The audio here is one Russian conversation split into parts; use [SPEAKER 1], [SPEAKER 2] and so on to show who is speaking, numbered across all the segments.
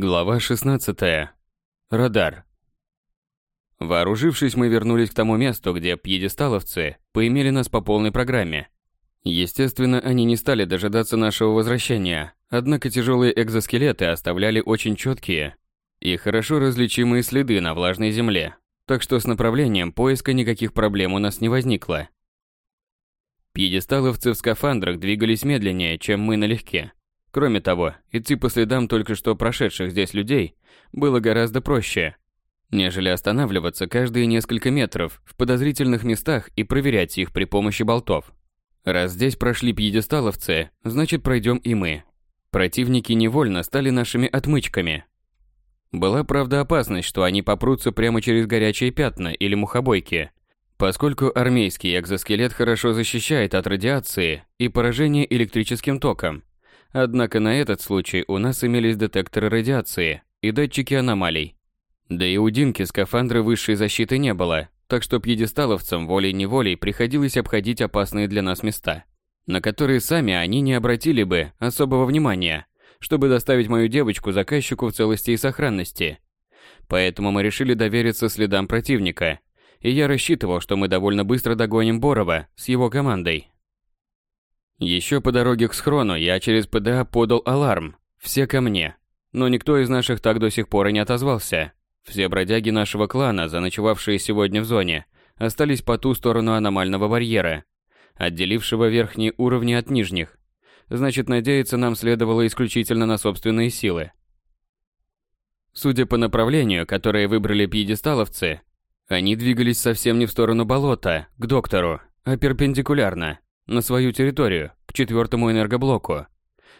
[SPEAKER 1] Глава 16. Радар. Вооружившись, мы вернулись к тому месту, где пьедесталовцы поимели нас по полной программе. Естественно, они не стали дожидаться нашего возвращения, однако тяжелые экзоскелеты оставляли очень четкие и хорошо различимые следы на влажной земле, так что с направлением поиска никаких проблем у нас не возникло. Пьедесталовцы в скафандрах двигались медленнее, чем мы налегке. Кроме того, идти по следам только что прошедших здесь людей было гораздо проще, нежели останавливаться каждые несколько метров в подозрительных местах и проверять их при помощи болтов. Раз здесь прошли пьедесталовцы, значит пройдем и мы. Противники невольно стали нашими отмычками. Была, правда, опасность, что они попрутся прямо через горячие пятна или мухобойки, поскольку армейский экзоскелет хорошо защищает от радиации и поражения электрическим током. Однако на этот случай у нас имелись детекторы радиации и датчики аномалий. Да и у Динки скафандра высшей защиты не было, так что пьедесталовцам волей-неволей приходилось обходить опасные для нас места, на которые сами они не обратили бы особого внимания, чтобы доставить мою девочку заказчику в целости и сохранности. Поэтому мы решили довериться следам противника, и я рассчитывал, что мы довольно быстро догоним Борова с его командой. Еще по дороге к схрону я через ПДА подал аларм. Все ко мне. Но никто из наших так до сих пор и не отозвался. Все бродяги нашего клана, заночевавшие сегодня в зоне, остались по ту сторону аномального барьера, отделившего верхние уровни от нижних. Значит, надеяться нам следовало исключительно на собственные силы. Судя по направлению, которое выбрали пьедесталовцы, они двигались совсем не в сторону болота, к доктору, а перпендикулярно на свою территорию, к четвертому энергоблоку.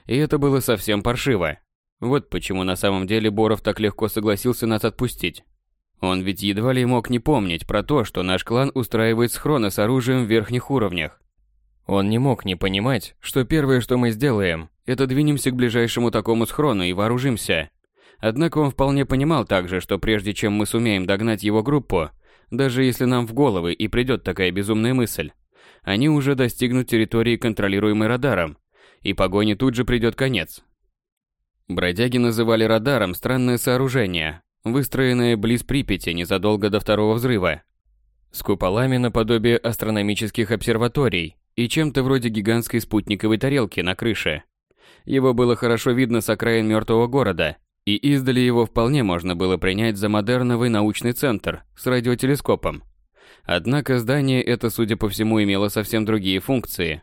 [SPEAKER 1] И это было совсем паршиво. Вот почему на самом деле Боров так легко согласился нас отпустить. Он ведь едва ли мог не помнить про то, что наш клан устраивает схроны с оружием в верхних уровнях. Он не мог не понимать, что первое, что мы сделаем, это двинемся к ближайшему такому схрону и вооружимся. Однако он вполне понимал также, что прежде чем мы сумеем догнать его группу, даже если нам в головы и придет такая безумная мысль, они уже достигнут территории, контролируемой радаром, и погоне тут же придет конец. Бродяги называли радаром странное сооружение, выстроенное близ Припяти незадолго до второго взрыва, с куполами наподобие астрономических обсерваторий и чем-то вроде гигантской спутниковой тарелки на крыше. Его было хорошо видно с окраин мертвого города, и издали его вполне можно было принять за модерновый научный центр с радиотелескопом. Однако здание это, судя по всему, имело совсем другие функции.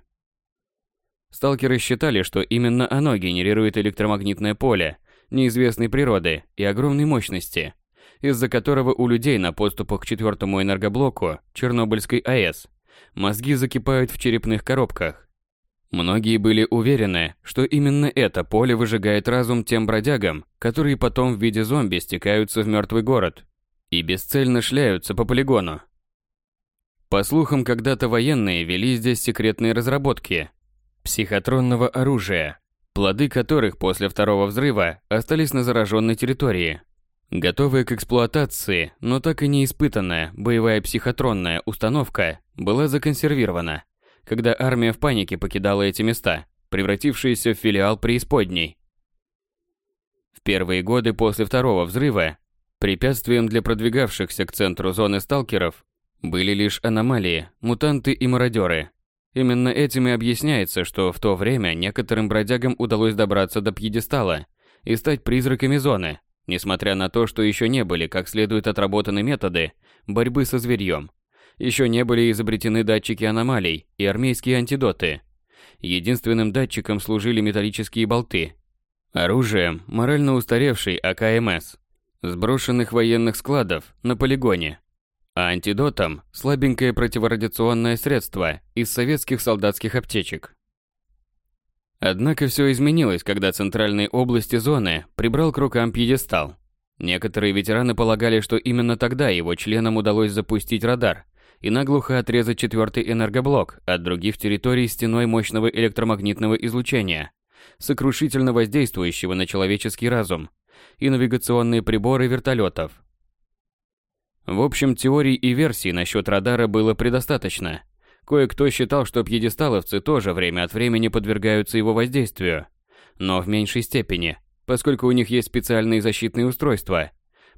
[SPEAKER 1] Сталкеры считали, что именно оно генерирует электромагнитное поле неизвестной природы и огромной мощности, из-за которого у людей на подступах к четвертому энергоблоку Чернобыльской АЭС мозги закипают в черепных коробках. Многие были уверены, что именно это поле выжигает разум тем бродягам, которые потом в виде зомби стекаются в мертвый город и бесцельно шляются по полигону, по слухам, когда-то военные вели здесь секретные разработки психотронного оружия, плоды которых после второго взрыва остались на зараженной территории. Готовая к эксплуатации, но так и не испытанная боевая психотронная установка была законсервирована, когда армия в панике покидала эти места, превратившиеся в филиал преисподней. В первые годы после второго взрыва препятствием для продвигавшихся к центру зоны сталкеров были лишь аномалии, мутанты и мародеры. Именно этим и объясняется, что в то время некоторым бродягам удалось добраться до пьедестала и стать призраками зоны, несмотря на то, что еще не были как следует отработаны методы борьбы со зверьем. Еще не были изобретены датчики аномалий и армейские антидоты. Единственным датчиком служили металлические болты. Оружием – морально устаревший АКМС, сброшенных военных складов на полигоне – а антидотом – слабенькое противорадиационное средство из советских солдатских аптечек. Однако все изменилось, когда центральные области зоны прибрал к рукам пьедестал. Некоторые ветераны полагали, что именно тогда его членам удалось запустить радар и наглухо отрезать четвертый энергоблок от других территорий стеной мощного электромагнитного излучения, сокрушительно воздействующего на человеческий разум, и навигационные приборы вертолетов – в общем, теорий и версий насчет радара было предостаточно. Кое-кто считал, что пьедесталовцы тоже время от времени подвергаются его воздействию, но в меньшей степени, поскольку у них есть специальные защитные устройства.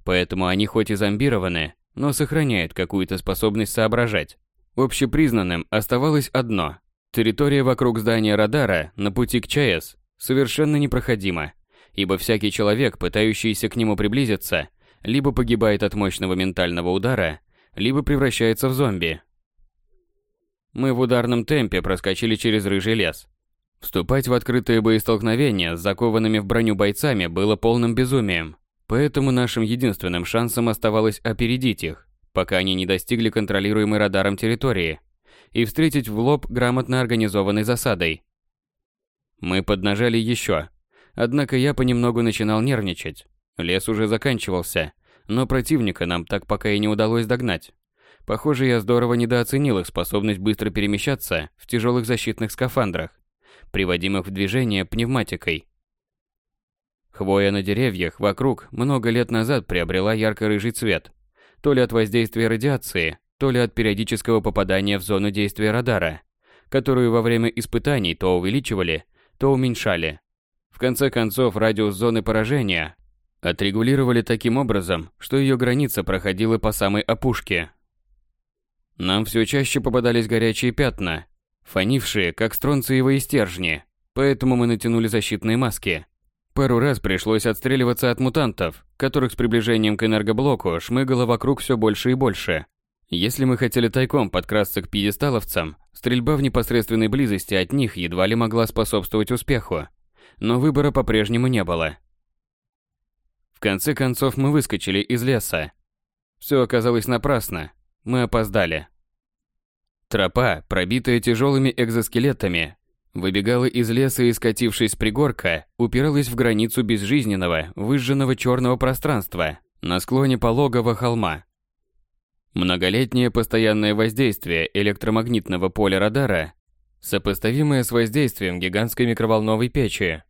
[SPEAKER 1] Поэтому они хоть и зомбированы, но сохраняют какую-то способность соображать. Общепризнанным оставалось одно. Территория вокруг здания радара на пути к ЧАЭС совершенно непроходима, ибо всякий человек, пытающийся к нему приблизиться, либо погибает от мощного ментального удара, либо превращается в зомби. Мы в ударном темпе проскочили через рыжий лес. Вступать в открытые боестолкновения с закованными в броню бойцами было полным безумием, поэтому нашим единственным шансом оставалось опередить их пока они не достигли контролируемой радаром территории, и встретить в лоб грамотно организованной засадой. Мы поднажали еще, однако я понемногу начинал нервничать. Лес уже заканчивался, но противника нам так пока и не удалось догнать. Похоже, я здорово недооценил их способность быстро перемещаться в тяжелых защитных скафандрах, приводимых в движение пневматикой. Хвоя на деревьях вокруг много лет назад приобрела ярко-рыжий цвет, то ли от воздействия радиации, то ли от периодического попадания в зону действия радара, которую во время испытаний то увеличивали, то уменьшали. В конце концов, радиус зоны поражения отрегулировали таким образом, что ее граница проходила по самой опушке. Нам все чаще попадались горячие пятна, фонившие, как стронциевые стержни, поэтому мы натянули защитные маски. Пару раз пришлось отстреливаться от мутантов, которых с приближением к энергоблоку шмыгало вокруг все больше и больше. Если мы хотели тайком подкрасться к пьедесталовцам, стрельба в непосредственной близости от них едва ли могла способствовать успеху. Но выбора по-прежнему не было. В конце концов мы выскочили из леса. Все оказалось напрасно. Мы опоздали. Тропа, пробитая тяжелыми экзоскелетами, Выбегала из леса и, скатившись с пригорка, упиралась в границу безжизненного, выжженного черного пространства на склоне пологого холма. Многолетнее постоянное воздействие электромагнитного поля радара, сопоставимое с воздействием гигантской микроволновой печи,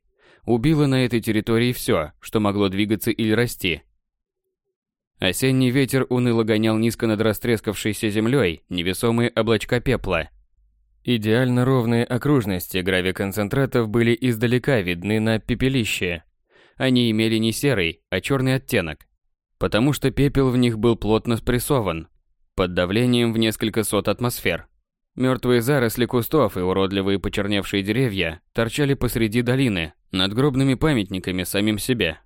[SPEAKER 1] убило на этой территории все, что могло двигаться или расти. Осенний ветер уныло гонял низко над растрескавшейся землей невесомые облачка пепла – Идеально ровные окружности гравиконцентратов были издалека видны на пепелище. Они имели не серый, а черный оттенок, потому что пепел в них был плотно спрессован, под давлением в несколько сот атмосфер. Мертвые заросли кустов и уродливые почерневшие деревья торчали посреди долины, над гробными памятниками самим себе.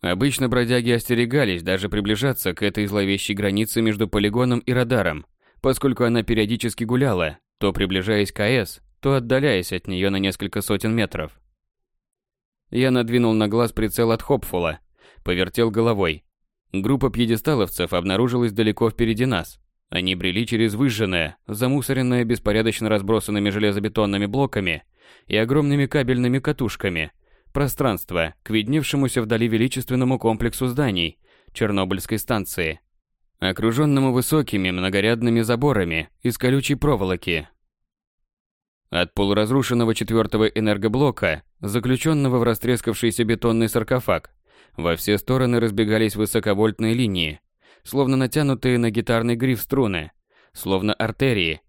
[SPEAKER 1] Обычно бродяги остерегались даже приближаться к этой зловещей границе между полигоном и радаром, поскольку она периодически гуляла, то приближаясь к АЭС, то отдаляясь от нее на несколько сотен метров. Я надвинул на глаз прицел от Хопфула, повертел головой. Группа пьедесталовцев обнаружилась далеко впереди нас. Они брели через выжженное, замусоренное беспорядочно разбросанными железобетонными блоками и огромными кабельными катушками пространство к видневшемуся вдали величественному комплексу зданий Чернобыльской станции – окруженному высокими многорядными заборами из колючей проволоки. От полуразрушенного четвертого энергоблока, заключенного в растрескавшийся бетонный саркофаг, во все стороны разбегались высоковольтные линии, словно натянутые на гитарный гриф струны, словно артерии,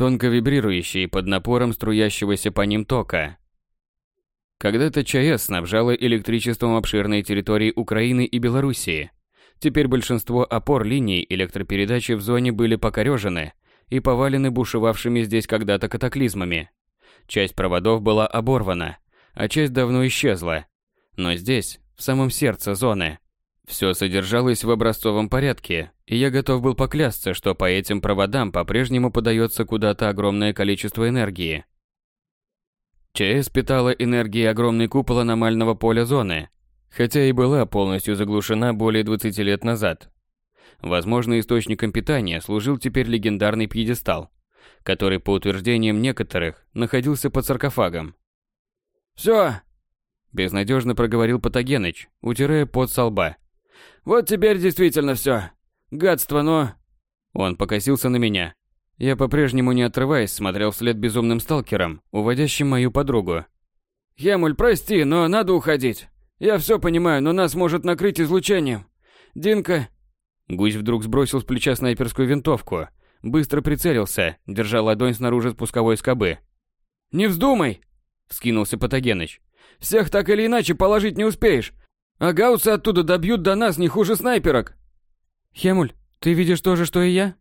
[SPEAKER 1] тонко вибрирующие под напором струящегося по ним тока. Когда-то ЧАЭС снабжала электричеством обширные территории Украины и Белоруссии – Теперь большинство опор линий электропередачи в зоне были покорежены и повалены бушевавшими здесь когда-то катаклизмами. Часть проводов была оборвана, а часть давно исчезла. Но здесь, в самом сердце зоны, все содержалось в образцовом порядке, и я готов был поклясться, что по этим проводам по-прежнему подается куда-то огромное количество энергии. ЧС питала энергией огромный купол аномального поля зоны, хотя и была полностью заглушена более 20 лет назад. Возможно, источником питания служил теперь легендарный пьедестал, который, по утверждениям некоторых, находился под саркофагом. «Всё!» – безнадежно проговорил Патогеныч, утирая пот со лба. «Вот теперь действительно всё. Гадство, но...» Он покосился на меня. Я по-прежнему не отрываясь смотрел вслед безумным сталкерам, уводящим мою подругу. «Хемуль, прости, но надо уходить. Я все понимаю, но нас может накрыть излучением. Динка...» Гусь вдруг сбросил с плеча снайперскую винтовку. Быстро прицелился, держа ладонь снаружи спусковой скобы. «Не вздумай!» – вскинулся Патогеныч.
[SPEAKER 2] Всех так или иначе положить не успеешь. А гауссы оттуда добьют до нас не хуже снайперок.
[SPEAKER 1] Хемуль, ты видишь то же, что и я?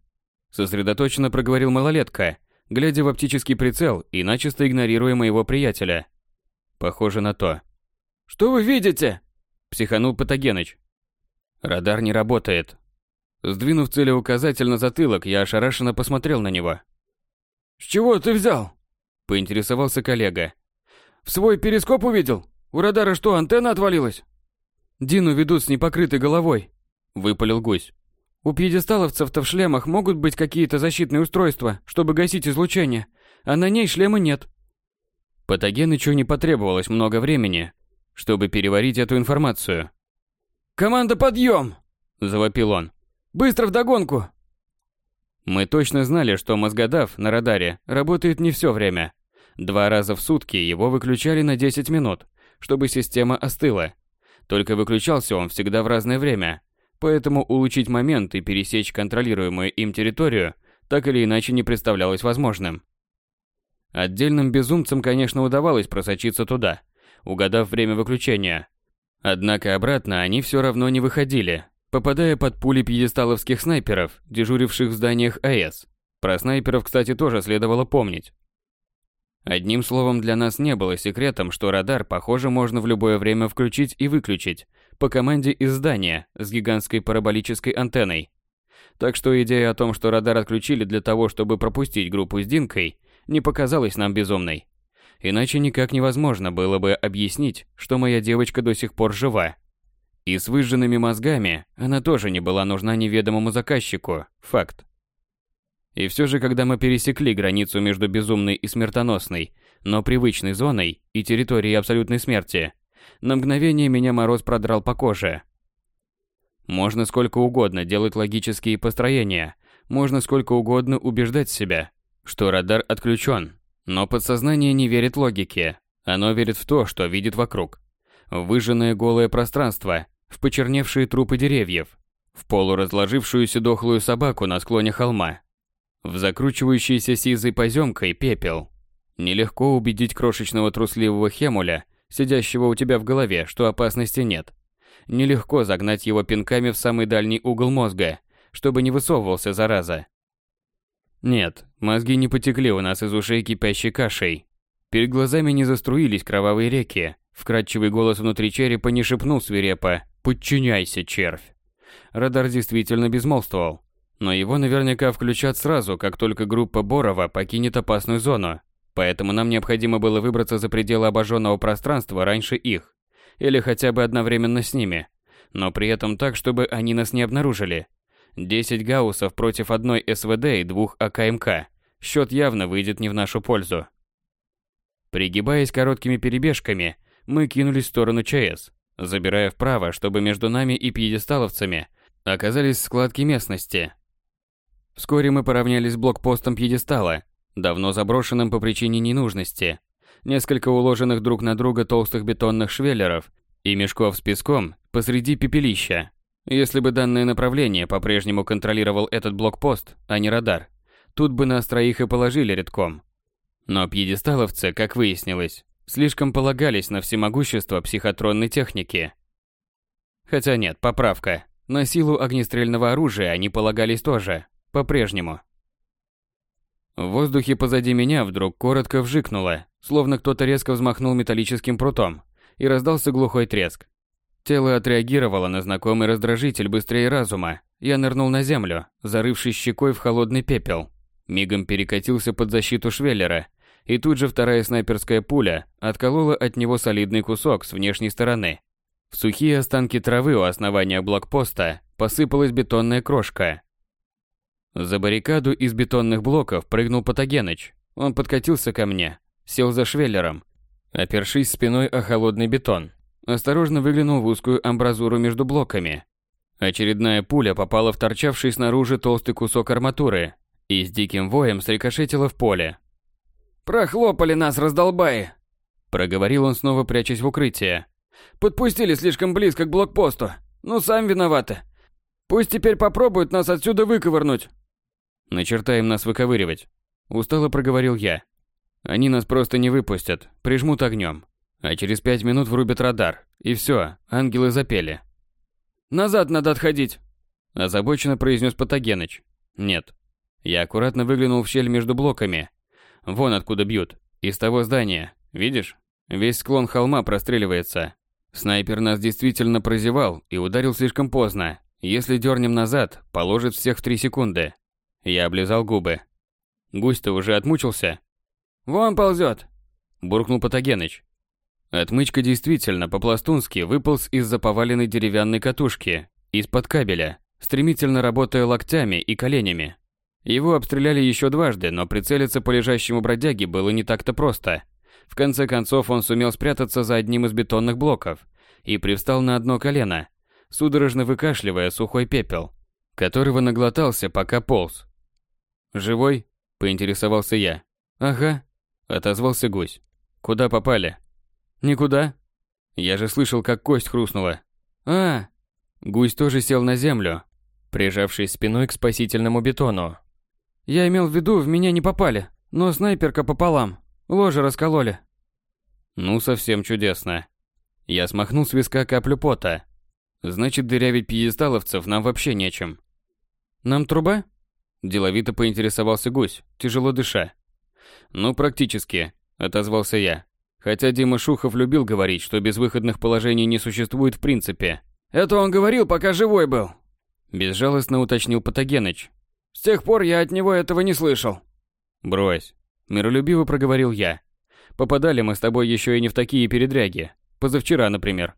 [SPEAKER 1] Сосредоточенно проговорил малолетка, глядя в оптический прицел и начисто игнорируя моего приятеля. Похоже на то.
[SPEAKER 2] Что вы видите?
[SPEAKER 1] Психанул Патогеныч. Радар не работает. Сдвинув целеуказатель на затылок, я ошарашенно посмотрел на него.
[SPEAKER 2] «С чего ты взял?»
[SPEAKER 1] Поинтересовался коллега.
[SPEAKER 2] «В свой перископ увидел? У радара что, антенна отвалилась?»
[SPEAKER 1] «Дину ведут с непокрытой головой», — выпалил гусь. «У пьедесталовцев-то в шлемах могут быть какие-то защитные устройства, чтобы гасить излучение, а на ней шлема нет». Патогенычу не потребовалось много времени, чтобы переварить эту информацию.
[SPEAKER 2] «Команда, подъем!»
[SPEAKER 1] – завопил он.
[SPEAKER 2] «Быстро вдогонку!»
[SPEAKER 1] Мы точно знали, что мозгодав на радаре работает не все время. Два раза в сутки его выключали на 10 минут, чтобы система остыла. Только выключался он всегда в разное время, поэтому улучшить момент и пересечь контролируемую им территорию так или иначе не представлялось возможным. Отдельным безумцам, конечно, удавалось просочиться туда, угадав время выключения. Однако обратно они все равно не выходили, попадая под пули пьедесталовских снайперов, дежуривших в зданиях АЭС. Про снайперов, кстати, тоже следовало помнить. Одним словом, для нас не было секретом, что радар, похоже, можно в любое время включить и выключить по команде из здания с гигантской параболической антенной. Так что идея о том, что радар отключили для того, чтобы пропустить группу с Динкой, не показалась нам безумной. Иначе никак невозможно было бы объяснить, что моя девочка до сих пор жива. И с выжженными мозгами она тоже не была нужна неведомому заказчику, факт. И все же, когда мы пересекли границу между безумной и смертоносной, но привычной зоной и территорией абсолютной смерти, на мгновение меня мороз продрал по коже. Можно сколько угодно делать логические построения, можно сколько угодно убеждать себя, что радар отключен, но подсознание не верит логике, оно верит в то, что видит вокруг. В выжженное голое пространство, в почерневшие трупы деревьев, в полуразложившуюся дохлую собаку на склоне холма, в закручивающийся сизой поземкой пепел. Нелегко убедить крошечного трусливого хемуля, сидящего у тебя в голове, что опасности нет. Нелегко загнать его пинками в самый дальний угол мозга, чтобы не высовывался зараза. Нет, мозги не потекли у нас из ушей кипящей кашей. Перед глазами не заструились кровавые реки. Вкрадчивый голос внутри черепа не шепнул свирепо «Подчиняйся, червь!». Радар действительно безмолвствовал. Но его наверняка включат сразу, как только группа Борова покинет опасную зону. Поэтому нам необходимо было выбраться за пределы обожженного пространства раньше их. Или хотя бы одновременно с ними. Но при этом так, чтобы они нас не обнаружили. 10 гауссов против одной СВД и двух АКМК. Счет явно выйдет не в нашу пользу. Пригибаясь короткими перебежками, мы кинулись в сторону ЧС, забирая вправо, чтобы между нами и пьедесталовцами оказались складки местности, Вскоре мы поравнялись с блокпостом пьедестала, давно заброшенным по причине ненужности. Несколько уложенных друг на друга толстых бетонных швеллеров и мешков с песком посреди пепелища. Если бы данное направление по-прежнему контролировал этот блокпост, а не радар, тут бы нас троих и положили редком. Но пьедесталовцы, как выяснилось, слишком полагались на всемогущество психотронной техники. Хотя нет, поправка. На силу огнестрельного оружия они полагались тоже. По-прежнему. В воздухе позади меня вдруг коротко вжикнуло, словно кто-то резко взмахнул металлическим прутом, и раздался глухой треск. Тело отреагировало на знакомый раздражитель быстрее разума. Я нырнул на землю, зарывшись щекой в холодный пепел. Мигом перекатился под защиту Швеллера, и тут же вторая снайперская пуля отколола от него солидный кусок с внешней стороны. В сухие останки травы у основания блокпоста посыпалась бетонная крошка, за баррикаду из бетонных блоков прыгнул Патогеныч. Он подкатился ко мне, сел за швеллером, опершись спиной о холодный бетон. Осторожно выглянул в узкую амбразуру между блоками. Очередная пуля попала в торчавший снаружи толстый кусок арматуры и с диким воем срикошетила в поле.
[SPEAKER 2] «Прохлопали нас, раздолбаи!»
[SPEAKER 1] Проговорил он снова, прячась в укрытие.
[SPEAKER 2] «Подпустили слишком близко к блокпосту. Ну, сам виноваты. Пусть теперь попробуют нас отсюда выковырнуть.
[SPEAKER 1] Начертай им нас выковыривать. Устало проговорил я. Они нас просто не выпустят, прижмут огнем. А через пять минут врубят радар. И все, ангелы запели.
[SPEAKER 2] «Назад надо отходить!»
[SPEAKER 1] Озабоченно произнес Патогеныч. «Нет». Я аккуратно выглянул в щель между блоками. Вон откуда бьют. Из того здания. Видишь? Весь склон холма простреливается. Снайпер нас действительно прозевал и ударил слишком поздно. Если дернем назад, положит всех в три секунды. Я облизал губы. Гусь-то уже отмучился.
[SPEAKER 2] «Вон ползет!»
[SPEAKER 1] Буркнул Патогеныч. Отмычка действительно по-пластунски выполз из-за поваленной деревянной катушки, из-под кабеля, стремительно работая локтями и коленями. Его обстреляли еще дважды, но прицелиться по лежащему бродяге было не так-то просто. В конце концов он сумел спрятаться за одним из бетонных блоков и привстал на одно колено, судорожно выкашливая сухой пепел, которого наглотался, пока полз. «Живой?» – поинтересовался я. «Ага», – отозвался гусь. «Куда попали?» «Никуда». «Я же слышал, как кость хрустнула». «А!» Гусь тоже сел на землю, прижавшись спиной к спасительному бетону.
[SPEAKER 2] «Я имел в виду, в меня не попали, но снайперка пополам. Ложе раскололи».
[SPEAKER 1] «Ну, совсем чудесно». Я смахнул с виска каплю пота. «Значит, дырявить пьедесталовцев нам вообще нечем».
[SPEAKER 2] «Нам труба?»
[SPEAKER 1] Деловито поинтересовался гусь, тяжело дыша. «Ну, практически», — отозвался я. Хотя Дима Шухов любил говорить, что безвыходных положений не существует в принципе.
[SPEAKER 2] «Это он говорил, пока живой был», –
[SPEAKER 1] безжалостно уточнил Патогеныч.
[SPEAKER 2] «С тех пор я от него этого не слышал».
[SPEAKER 1] «Брось», – миролюбиво проговорил я. «Попадали мы с тобой еще и не в такие передряги. Позавчера, например».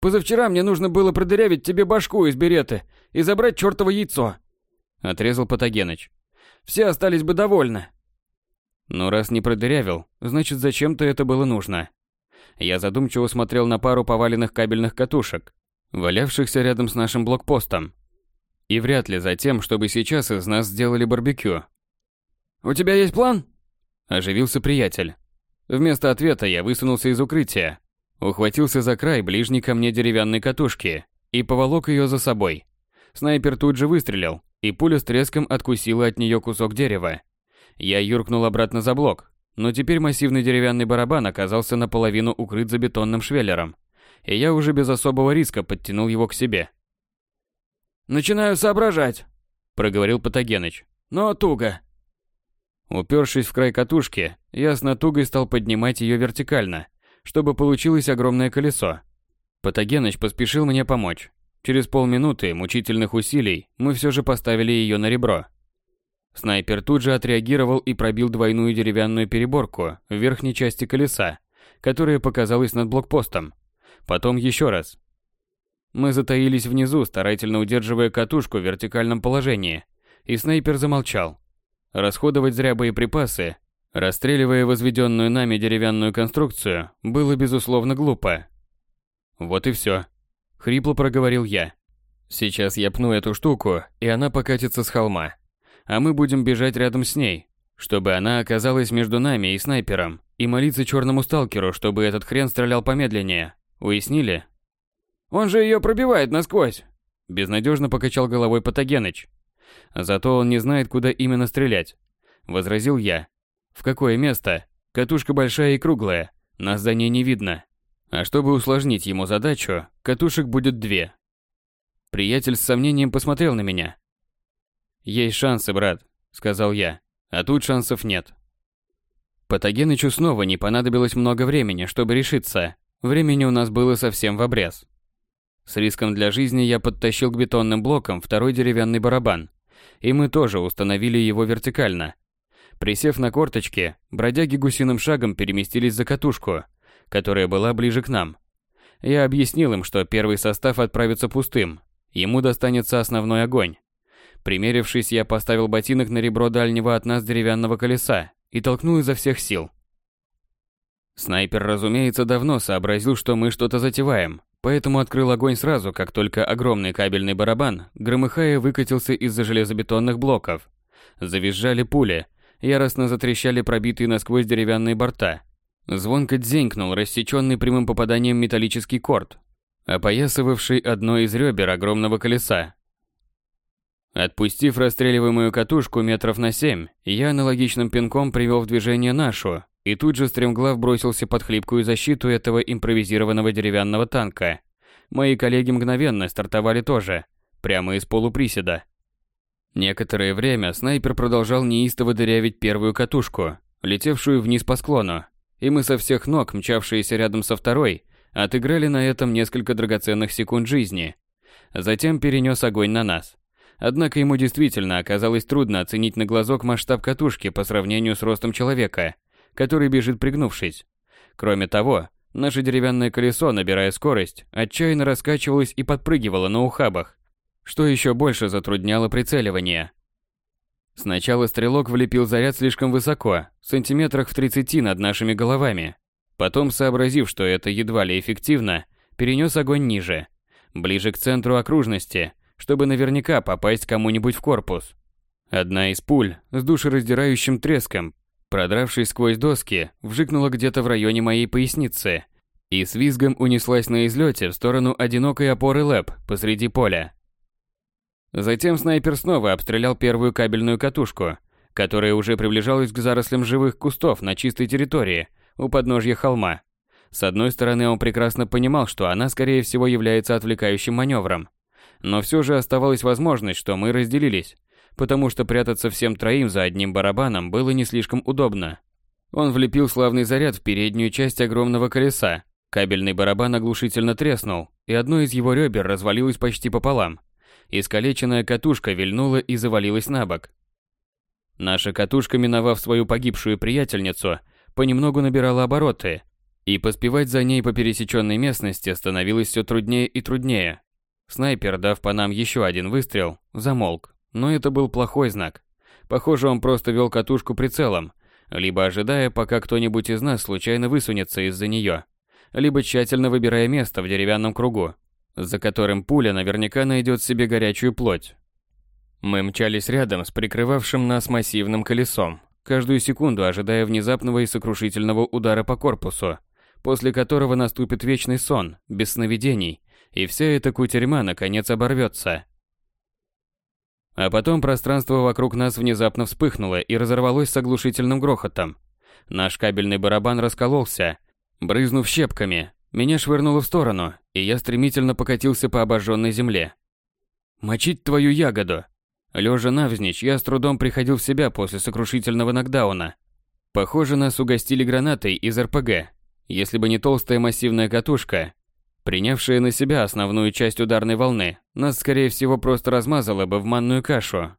[SPEAKER 2] «Позавчера мне нужно было продырявить тебе башку из береты и забрать чертово яйцо», –
[SPEAKER 1] отрезал Патогеныч.
[SPEAKER 2] «Все остались бы довольны».
[SPEAKER 1] Но раз не продырявил, значит зачем-то это было нужно. Я задумчиво смотрел на пару поваленных кабельных катушек, валявшихся рядом с нашим блокпостом. И вряд ли за тем, чтобы сейчас из нас сделали барбекю.
[SPEAKER 2] «У тебя есть план?»
[SPEAKER 1] Оживился приятель. Вместо ответа я высунулся из укрытия, ухватился за край ближней ко мне деревянной катушки и поволок ее за собой. Снайпер тут же выстрелил, и пуля с треском откусила от нее кусок дерева. Я юркнул обратно за блок, но теперь массивный деревянный барабан оказался наполовину укрыт за бетонным швеллером, и я уже без особого риска подтянул его к себе.
[SPEAKER 2] «Начинаю соображать», — проговорил
[SPEAKER 1] Патогеныч.
[SPEAKER 2] «Но туго».
[SPEAKER 1] Упершись в край катушки, я с натугой стал поднимать ее вертикально, чтобы получилось огромное колесо. Патогеныч поспешил мне помочь. Через полминуты мучительных усилий мы все же поставили ее на ребро. Снайпер тут же отреагировал и пробил двойную деревянную переборку в верхней части колеса, которая показалась над блокпостом. Потом еще раз. Мы затаились внизу, старательно удерживая катушку в вертикальном положении, и снайпер замолчал. Расходовать зря боеприпасы, расстреливая возведенную нами деревянную конструкцию, было безусловно глупо. Вот и все. Хрипло проговорил я. Сейчас я пну эту штуку, и она покатится с холма а мы будем бежать рядом с ней, чтобы она оказалась между нами и снайпером, и молиться черному сталкеру, чтобы этот хрен стрелял помедленнее. Уяснили?
[SPEAKER 2] Он же ее пробивает насквозь.
[SPEAKER 1] Безнадежно покачал головой Патогеныч. Зато он не знает, куда именно стрелять. Возразил я. В какое место? Катушка большая и круглая. Нас за ней не видно. А чтобы усложнить ему задачу, катушек будет две. Приятель с сомнением посмотрел на меня. «Есть шансы, брат», — сказал я. «А тут шансов нет». Патогенычу снова не понадобилось много времени, чтобы решиться. Времени у нас было совсем в обрез. С риском для жизни я подтащил к бетонным блокам второй деревянный барабан. И мы тоже установили его вертикально. Присев на корточки, бродяги гусиным шагом переместились за катушку, которая была ближе к нам. Я объяснил им, что первый состав отправится пустым. Ему достанется основной огонь. Примерившись, я поставил ботинок на ребро дальнего от нас деревянного колеса и толкнул изо всех сил. Снайпер, разумеется, давно сообразил, что мы что-то затеваем, поэтому открыл огонь сразу, как только огромный кабельный барабан, громыхая, выкатился из-за железобетонных блоков. Завизжали пули, яростно затрещали пробитые насквозь деревянные борта. Звонко дзенькнул рассеченный прямым попаданием металлический корд, опоясывавший одно из ребер огромного колеса, Отпустив расстреливаемую катушку метров на семь, я аналогичным пинком привел в движение нашу, и тут же стремглав бросился под хлипкую защиту этого импровизированного деревянного танка. Мои коллеги мгновенно стартовали тоже, прямо из полуприседа. Некоторое время снайпер продолжал неистово дырявить первую катушку, летевшую вниз по склону, и мы со всех ног, мчавшиеся рядом со второй, отыграли на этом несколько драгоценных секунд жизни. Затем перенес огонь на нас. Однако ему действительно оказалось трудно оценить на глазок масштаб катушки по сравнению с ростом человека, который бежит пригнувшись. Кроме того, наше деревянное колесо, набирая скорость, отчаянно раскачивалось и подпрыгивало на ухабах, что еще больше затрудняло прицеливание. Сначала стрелок влепил заряд слишком высоко, сантиметрах в 30 над нашими головами. Потом, сообразив, что это едва ли эффективно, перенес огонь ниже, ближе к центру окружности, чтобы наверняка попасть кому-нибудь в корпус. Одна из пуль с душераздирающим треском, продравшись сквозь доски, вжикнула где-то в районе моей поясницы и с визгом унеслась на излете в сторону одинокой опоры ЛЭП посреди поля. Затем снайпер снова обстрелял первую кабельную катушку, которая уже приближалась к зарослям живых кустов на чистой территории у подножья холма. С одной стороны, он прекрасно понимал, что она, скорее всего, является отвлекающим маневром. Но все же оставалась возможность, что мы разделились, потому что прятаться всем троим за одним барабаном было не слишком удобно. Он влепил славный заряд в переднюю часть огромного колеса. Кабельный барабан оглушительно треснул, и одно из его ребер развалилось почти пополам. Искалеченная катушка вильнула и завалилась на бок. Наша катушка, миновав свою погибшую приятельницу, понемногу набирала обороты, и поспевать за ней по пересеченной местности становилось все труднее и труднее. Снайпер, дав по нам еще один выстрел, замолк, но это был плохой знак. Похоже, он просто вел катушку прицелом, либо ожидая, пока кто-нибудь из нас случайно высунется из-за нее, либо тщательно выбирая место в деревянном кругу, за которым пуля наверняка найдет себе горячую плоть. Мы мчались рядом с прикрывавшим нас массивным колесом, каждую секунду ожидая внезапного и сокрушительного удара по корпусу, после которого наступит вечный сон, без сновидений, и вся эта кутерьма наконец оборвется. А потом пространство вокруг нас внезапно вспыхнуло и разорвалось с оглушительным грохотом. Наш кабельный барабан раскололся, брызнув щепками, меня швырнуло в сторону, и я стремительно покатился по обожженной земле. Мочить твою ягоду. Лежа навзничь, я с трудом приходил в себя после сокрушительного нокдауна. Похоже, нас угостили гранатой из РПГ. Если бы не толстая массивная катушка, принявшая на себя основную часть ударной волны, нас, скорее всего, просто размазало бы в манную кашу.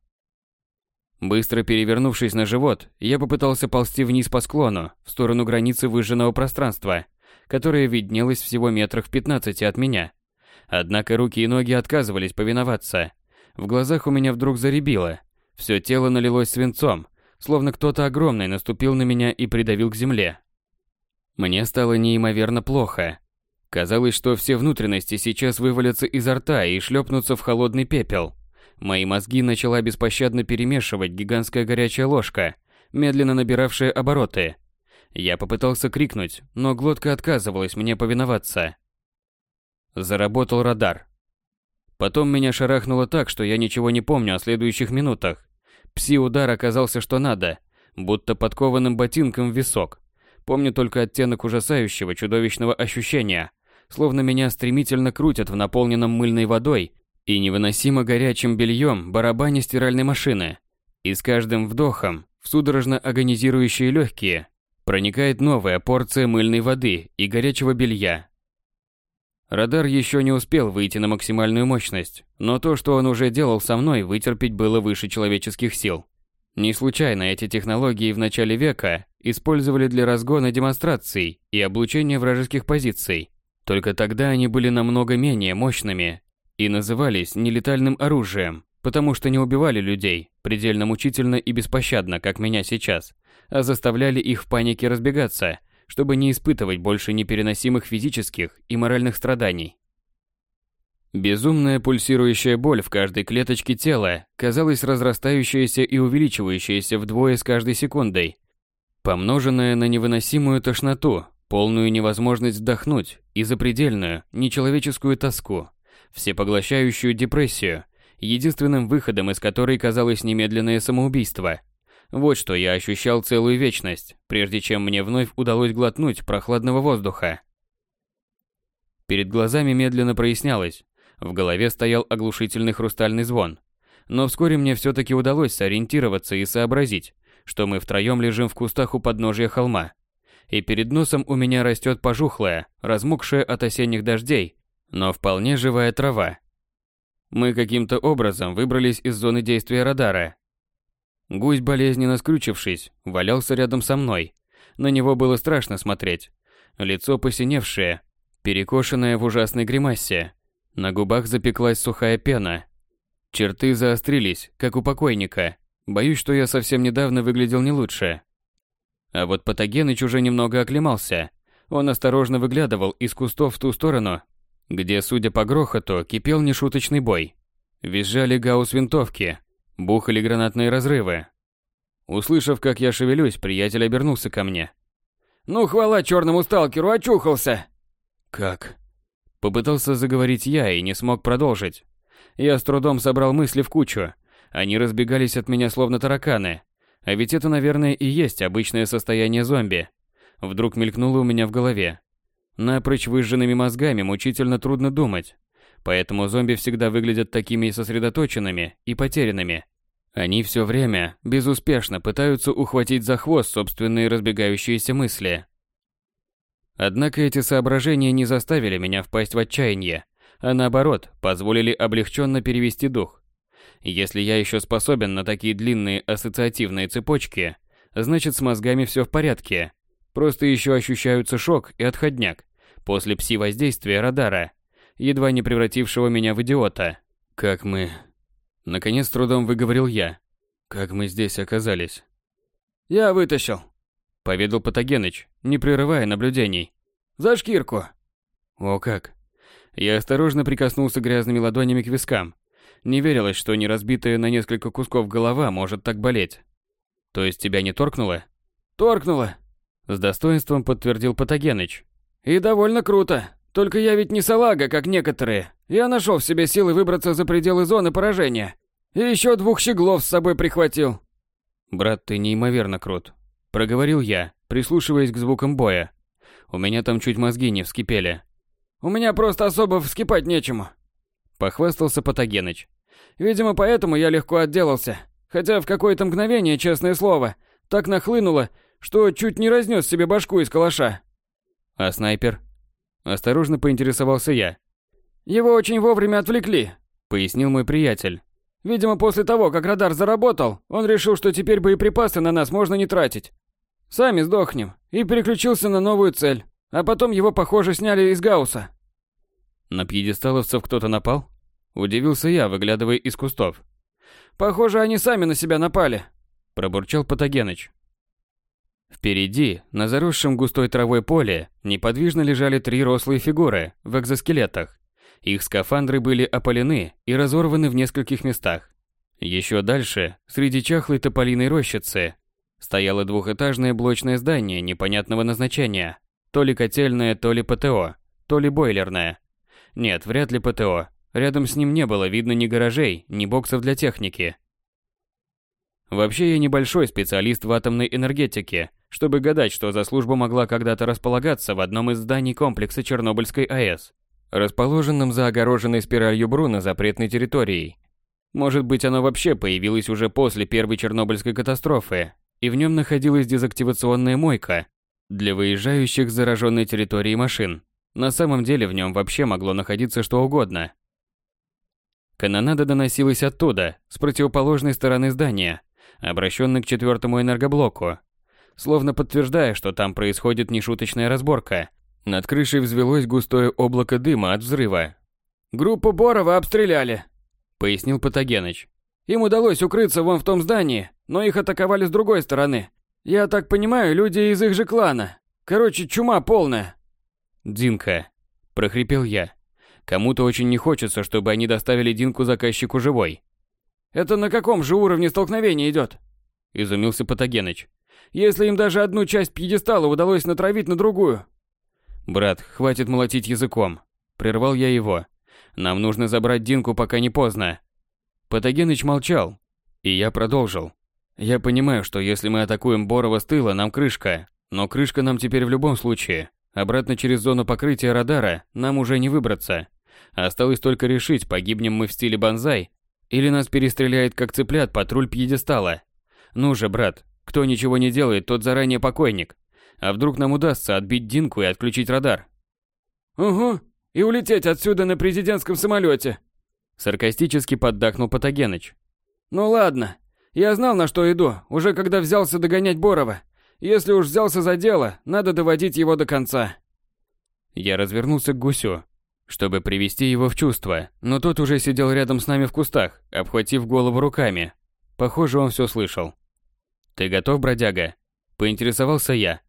[SPEAKER 1] Быстро перевернувшись на живот, я попытался ползти вниз по склону, в сторону границы выжженного пространства – которая виднелась всего метрах в 15 от меня. Однако руки и ноги отказывались повиноваться. В глазах у меня вдруг заребило. Все тело налилось свинцом, словно кто-то огромный наступил на меня и придавил к земле. Мне стало неимоверно плохо. Казалось, что все внутренности сейчас вывалятся изо рта и шлепнутся в холодный пепел. Мои мозги начала беспощадно перемешивать гигантская горячая ложка, медленно набиравшая обороты – я попытался крикнуть, но глотка отказывалась мне повиноваться. Заработал радар. Потом меня шарахнуло так, что я ничего не помню о следующих минутах. Пси-удар оказался что надо, будто подкованным ботинком в висок. Помню только оттенок ужасающего чудовищного ощущения, словно меня стремительно крутят в наполненном мыльной водой и невыносимо горячим бельем барабане стиральной машины. И с каждым вдохом в судорожно агонизирующие легкие проникает новая порция мыльной воды и горячего белья. Радар еще не успел выйти на максимальную мощность, но то, что он уже делал со мной, вытерпеть было выше человеческих сил. Не случайно эти технологии в начале века использовали для разгона демонстраций и облучения вражеских позиций. Только тогда они были намного менее мощными и назывались нелетальным оружием, потому что не убивали людей предельно мучительно и беспощадно, как меня сейчас, а заставляли их в панике разбегаться, чтобы не испытывать больше непереносимых физических и моральных страданий. Безумная пульсирующая боль в каждой клеточке тела казалась разрастающаяся и увеличивающаяся вдвое с каждой секундой, помноженная на невыносимую тошноту, полную невозможность вдохнуть и запредельную, нечеловеческую тоску, всепоглощающую депрессию, единственным выходом из которой казалось немедленное самоубийство – Вот что я ощущал целую вечность, прежде чем мне вновь удалось глотнуть прохладного воздуха. Перед глазами медленно прояснялось, в голове стоял оглушительный хрустальный звон. Но вскоре мне все-таки удалось сориентироваться и сообразить, что мы втроем лежим в кустах у подножия холма. И перед носом у меня растет пожухлая, размокшая от осенних дождей, но вполне живая трава. Мы каким-то образом выбрались из зоны действия радара. Гусь, болезненно скрючившись, валялся рядом со мной. На него было страшно смотреть. Лицо посиневшее, перекошенное в ужасной гримасе. На губах запеклась сухая пена, Черты заострились, как у покойника. Боюсь, что я совсем недавно выглядел не лучше. А вот Патогеныч уже немного оклемался. Он осторожно выглядывал из кустов в ту сторону, где, судя по грохоту, кипел нешуточный бой. Визжали гаусс-винтовки, бухали гранатные разрывы. Услышав, как я шевелюсь, приятель обернулся ко мне.
[SPEAKER 2] «Ну, хвала черному сталкеру, очухался!»
[SPEAKER 1] «Как?» Попытался заговорить я и не смог продолжить. Я с трудом собрал мысли в кучу. Они разбегались от меня словно тараканы. А ведь это, наверное, и есть обычное состояние зомби. Вдруг мелькнуло у меня в голове. Напрочь выжженными мозгами мучительно трудно думать. Поэтому зомби всегда выглядят такими сосредоточенными и потерянными. Они все время безуспешно пытаются ухватить за хвост собственные разбегающиеся мысли. Однако эти соображения не заставили меня впасть в отчаяние а наоборот, позволили облегченно перевести дух. Если я еще способен на такие длинные ассоциативные цепочки, значит с мозгами все в порядке. Просто еще ощущаются шок и отходняк после пси-воздействия радара, едва не превратившего меня в идиота. Как мы... Наконец трудом выговорил я. Как мы здесь оказались?
[SPEAKER 2] Я вытащил.
[SPEAKER 1] Поведал Патогеныч, не прерывая наблюдений.
[SPEAKER 2] За шкирку.
[SPEAKER 1] О как. Я осторожно прикоснулся грязными ладонями к вискам. Не верилось, что не разбитая на несколько кусков голова может так болеть. То есть тебя не торкнуло?
[SPEAKER 2] Торкнуло.
[SPEAKER 1] С достоинством подтвердил Патогеныч.
[SPEAKER 2] И довольно круто. Только я ведь не салага, как некоторые. Я нашел в себе силы выбраться за пределы зоны поражения. И еще двух щеглов с собой прихватил.
[SPEAKER 1] Брат, ты неимоверно крут. Проговорил я, прислушиваясь к звукам боя. У меня там чуть мозги не вскипели.
[SPEAKER 2] У меня просто особо вскипать нечему.
[SPEAKER 1] Похвастался Патогеныч.
[SPEAKER 2] Видимо, поэтому я легко отделался. Хотя в какое-то мгновение, честное слово, так нахлынуло, что чуть не разнес себе башку из калаша.
[SPEAKER 1] А снайпер? Осторожно поинтересовался я.
[SPEAKER 2] Его очень вовремя отвлекли,
[SPEAKER 1] пояснил мой приятель.
[SPEAKER 2] Видимо, после того, как радар заработал, он решил, что теперь боеприпасы на нас можно не тратить. Сами сдохнем, и переключился на новую цель. А потом его, похоже, сняли из Гаусса.
[SPEAKER 1] На пьедесталовцев кто-то напал? Удивился я, выглядывая из кустов.
[SPEAKER 2] Похоже, они сами на себя напали.
[SPEAKER 1] Пробурчал Патогеныч. Впереди, на заросшем густой травой поле, неподвижно лежали три рослые фигуры в экзоскелетах. Их скафандры были опалены и разорваны в нескольких местах. Еще дальше, среди чахлой тополиной рощицы, стояло двухэтажное блочное здание непонятного назначения. То ли котельная, то ли ПТО, то ли бойлерная. Нет, вряд ли ПТО. Рядом с ним не было видно ни гаражей, ни боксов для техники. Вообще я небольшой специалист в атомной энергетике, чтобы гадать, что за служба могла когда-то располагаться в одном из зданий комплекса Чернобыльской АЭС, расположенном за огороженной спиралью Бруна запретной территорией. Может быть, оно вообще появилось уже после первой Чернобыльской катастрофы, и в нем находилась дезактивационная мойка, для выезжающих с зараженной территории машин. На самом деле в нем вообще могло находиться что угодно. Канонада доносилась оттуда, с противоположной стороны здания, обращенной к четвертому энергоблоку, словно подтверждая, что там происходит нешуточная разборка. Над крышей взвелось густое облако дыма от взрыва.
[SPEAKER 2] «Группу Борова обстреляли», — пояснил
[SPEAKER 1] Патогеныч.
[SPEAKER 2] «Им удалось укрыться вон в том здании, но их атаковали с другой стороны. Я так понимаю, люди из их же клана. Короче, чума полная.
[SPEAKER 1] Динка, прохрипел я. Кому-то очень не хочется, чтобы они доставили Динку заказчику живой.
[SPEAKER 2] Это на каком же уровне столкновения идет?
[SPEAKER 1] Изумился Патогеныч.
[SPEAKER 2] Если им даже одну часть пьедестала удалось натравить на другую.
[SPEAKER 1] Брат, хватит молотить языком. Прервал я его. Нам нужно забрать Динку, пока не поздно. Патогеныч молчал, и я продолжил. Я понимаю, что если мы атакуем Борова с тыла, нам крышка. Но крышка нам теперь в любом случае. Обратно через зону покрытия радара нам уже не выбраться. Осталось только решить, погибнем мы в стиле банзай, или нас перестреляет как цыплят патруль пьедестала. Ну же, брат, кто ничего не делает, тот заранее покойник. А вдруг нам удастся отбить Динку и отключить радар?
[SPEAKER 2] Угу, и улететь отсюда на президентском самолете.
[SPEAKER 1] Саркастически поддакнул Патогеныч.
[SPEAKER 2] Ну ладно, я знал, на что иду, уже когда взялся догонять Борова. Если уж взялся за дело, надо доводить его до конца.
[SPEAKER 1] Я развернулся к гусю, чтобы привести его в чувство, но тот уже сидел рядом с нами в кустах, обхватив голову руками. Похоже, он все слышал. «Ты готов, бродяга?» – поинтересовался я.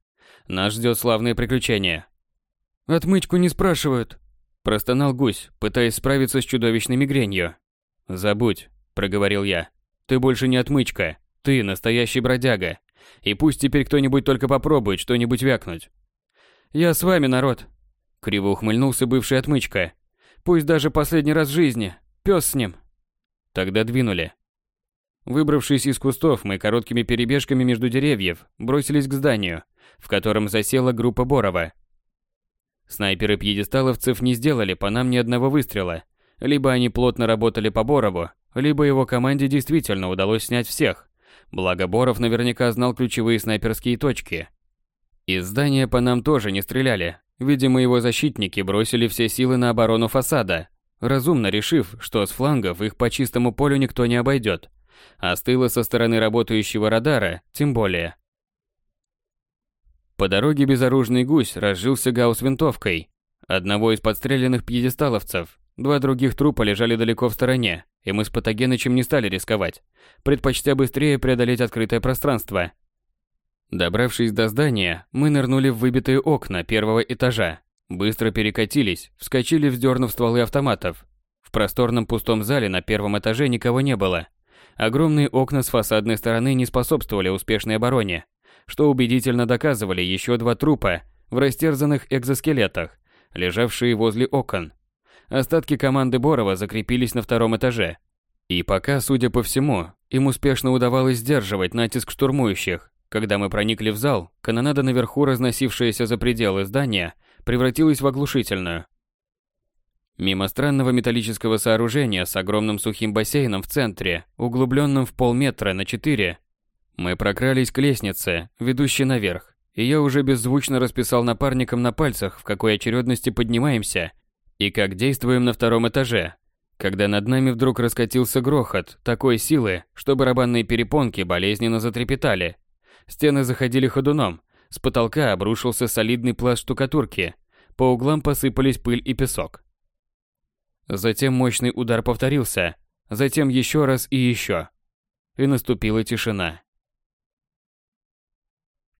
[SPEAKER 1] «Нас ждет славное приключение».
[SPEAKER 2] «Отмычку не спрашивают», –
[SPEAKER 1] простонал гусь, пытаясь справиться с чудовищной мигренью. «Забудь», – проговорил я. Ты больше не отмычка. Ты настоящий бродяга. И пусть теперь кто-нибудь только попробует что-нибудь вякнуть.
[SPEAKER 2] Я с вами, народ.
[SPEAKER 1] Криво ухмыльнулся бывший отмычка.
[SPEAKER 2] Пусть даже последний раз в жизни. Пес с ним.
[SPEAKER 1] Тогда двинули. Выбравшись из кустов, мы короткими перебежками между деревьев бросились к зданию, в котором засела группа Борова. Снайперы пьедесталовцев не сделали по нам ни одного выстрела. Либо они плотно работали по Борову, либо его команде действительно удалось снять всех. Благо Боров наверняка знал ключевые снайперские точки. Из здания по нам тоже не стреляли. Видимо, его защитники бросили все силы на оборону фасада, разумно решив, что с флангов их по чистому полю никто не обойдет. А с со стороны работающего радара тем более. По дороге безоружный гусь разжился гаусс-винтовкой. Одного из подстреленных пьедесталовцев. Два других трупа лежали далеко в стороне, и мы с Патогенычем не стали рисковать, предпочтя быстрее преодолеть открытое пространство. Добравшись до здания, мы нырнули в выбитые окна первого этажа, быстро перекатились, вскочили, вздернув стволы автоматов. В просторном пустом зале на первом этаже никого не было. Огромные окна с фасадной стороны не способствовали успешной обороне, что убедительно доказывали еще два трупа в растерзанных экзоскелетах, лежавшие возле окон. Остатки команды Борова закрепились на втором этаже. И пока, судя по всему, им успешно удавалось сдерживать натиск штурмующих, когда мы проникли в зал, канонада наверху, разносившаяся за пределы здания, превратилась в оглушительную. Мимо странного металлического сооружения с огромным сухим бассейном в центре, углубленным в полметра на четыре, мы прокрались к лестнице, ведущей наверх, и я уже беззвучно расписал напарникам на пальцах, в какой очередности поднимаемся и как действуем на втором этаже, когда над нами вдруг раскатился грохот такой силы, что барабанные перепонки болезненно затрепетали. Стены заходили ходуном, с потолка обрушился солидный пласт штукатурки, по углам посыпались пыль и песок. Затем мощный удар повторился, затем еще раз и еще. И наступила тишина.